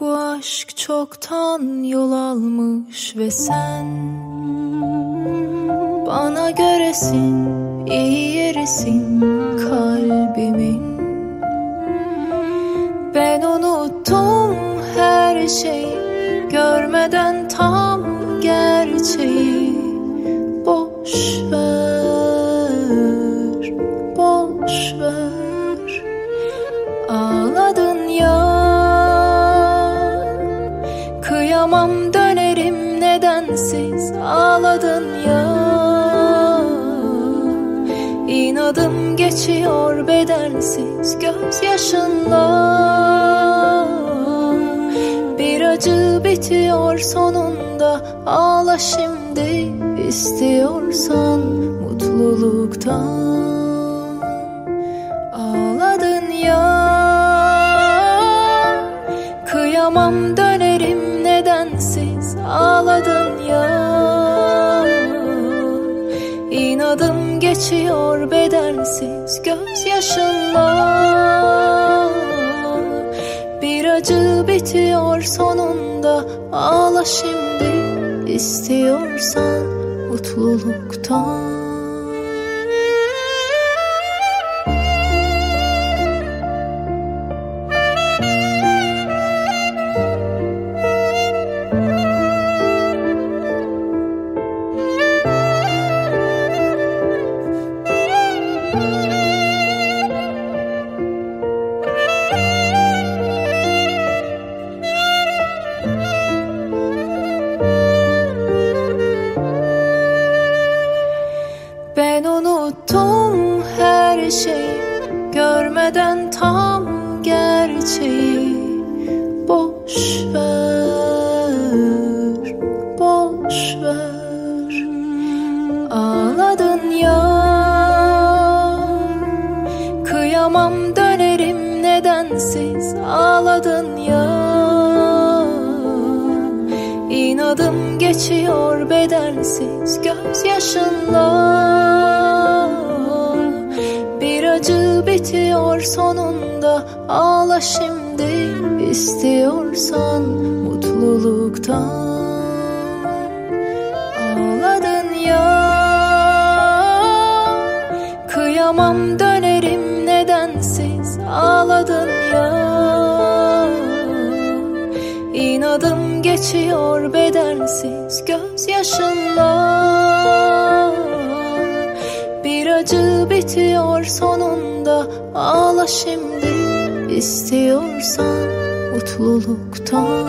Bu aşk çoktan yol almış ve sen Bana göresin, iyi yerisin kalbimin. Ben unuttum her şeyi Görmeden tam gerçeği. Boş ver, boş ver. Ağladın ya Kıyamam dönerim nedensiz. Ağladın ya İnadım geçiyor bedensiz. Gözyaşınla Bir acı bitiyor sonunda. Ağla şimdi istiyorsan mutluluktan. Ağladın ya Kıyamam ağladın ya İnadım geçiyor bedensiz gözyaşınla Bir acı bitiyor sonunda. Ağla şimdi istiyorsan mutluluktan Görmeden tam gerçeği Boş ver, boş ver? Ağladın ya Kıyamam dönerim nedensiz. Ağladın ya İnadım geçiyor bedensiz gözyaşınla Bir acı bitiyor sonunda. Ağla şimdi istiyorsan mutluluktan. Ağladın ya. Kıyamam dönerim nedensiz. Ağladın ya. İnadım geçiyor bedensiz. Gözyaşınla Bir acı bitiyor ağla şimdi istiyorsan mutluluktan